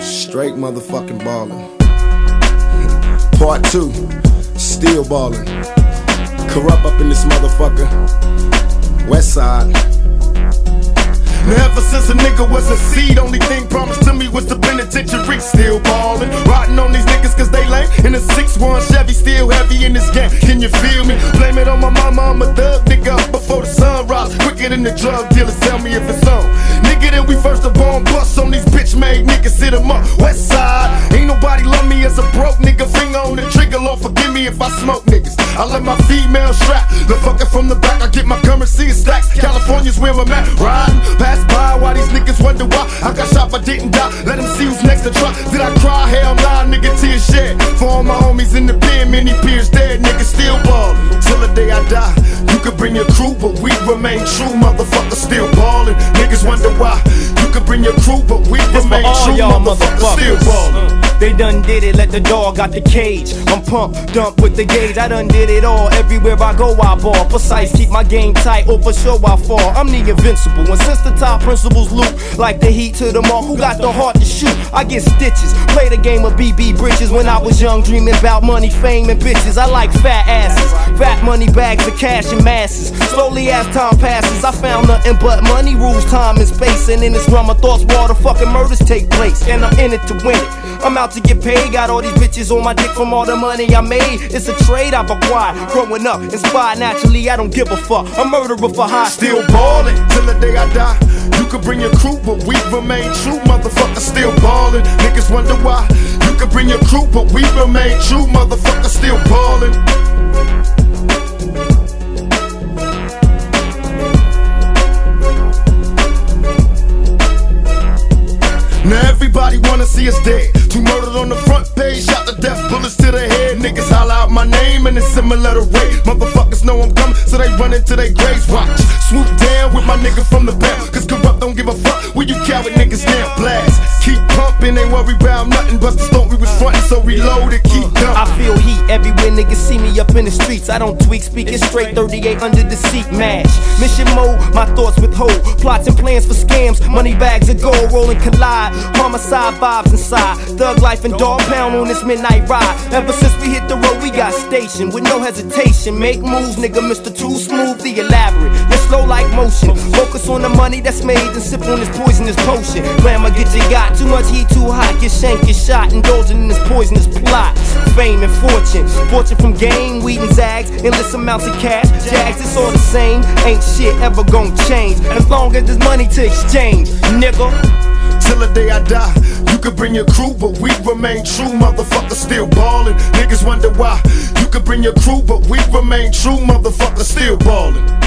Straight motherfucking ballin'. Part two, still ballin'. Kurupt up in this motherfucker. West side. Now ever since a nigga was a seed, only thing promised to me was the penitentiary. Still ballin', rotting on these niggas cause they lame. In a 6-1 Chevy, still heavy in this game. Can you feel me? Blame it on my mama, I'm a thug nigga up before the sun rise. Quicker than the drug dealers, tell me if it's on. Nigga, then we first of all bust on these bitch made niggas, sit 'em up. West side, ain't nobody love me as a broke nigga. Finger on the trigger, Lord forgive me if I smoke niggas. I let my female strap, the fucker from the back. I get my currency in stacks. California's where I'm at, riding. Pass by while these niggas wonder why I got shot but didn't die. Let them see who's next to try. Did I cry? Hell nah, nigga, tears shed. For all my homies in the pen, many peers dead, niggas still ballin'. Till the day I die, you could bring your crew, but we remain true, motherfuckers still ballin'. Niggas wonder why. You could bring your crew, but we remain true, y'all motherfuckers still ballin'. They done did it, let the dog out the cage. I'm pumped, dump with the gauge. I done did it all. Everywhere I go, I ball. Precise, keep my game tight, or for sure I fall. I'm the invincible. And since the top principles loop, like the heat to the mark, who got the heart to shoot? I get stitches. Play the game of BB Bridges when I was young, dreaming about money, fame, and bitches. I like fat asses, fat money bags of cash and masses. Slowly as time passes, I found nothing but money rules, time and space. And in this realm, my thoughts, where all the fucking murders take place. And I'm in it to win it. I'm out to get paid, got all these bitches on my dick from all the money I made. It's a trade I've acquired. Growing up, inspired naturally, I don't give a fuck. A murderer for high. Still ballin' till the day I die. You could bring your crew, but we remain true, motherfuckers still ballin'. Niggas wonder why. You could bring your crew, but we remain true, motherfuckers still ballin'. Everybody wanna see us dead. Two murdered on the front page, shot to death, bullets to the head. Niggas holler out my name and it's similar to rape. Motherfuckers know I'm coming, so they run into their graves. Watch, swoop down with my nigga from the bell. Cause Kurupt don't give a fuck where you coward niggas down. Blast, keep ain't worry about nothing. Busta thought we was frontin', so reload it, keep I feel heat everywhere niggas see me up in the streets. I don't tweak, speaking straight 38 under the seat, mash. Mission mode, my thoughts withhold. Plots and plans for scams, money bags of gold rolling collide. Homicide vibes inside. Thug life and dog pound on this midnight ride. Ever since we hit the road, we got stationed with no hesitation. Make moves, nigga, Mr. Too Smooth, the elaborate. Slow like motion. Focus on the money that's made and sip on this poisonous potion. Glamour get you got too much heat, too hot. Get shanked, get shot, indulging in this poisonous plot. Fame and fortune, fortune from game, weed and zags, endless amounts of cash. Jags, it's all the same. Ain't shit ever gonna change as long as there's money to exchange, nigga. Till the day I die, you could bring your crew, but we remain true, motherfuckers still ballin'. Niggas wonder why. You could bring your crew, but we remain true, motherfuckers still ballin'.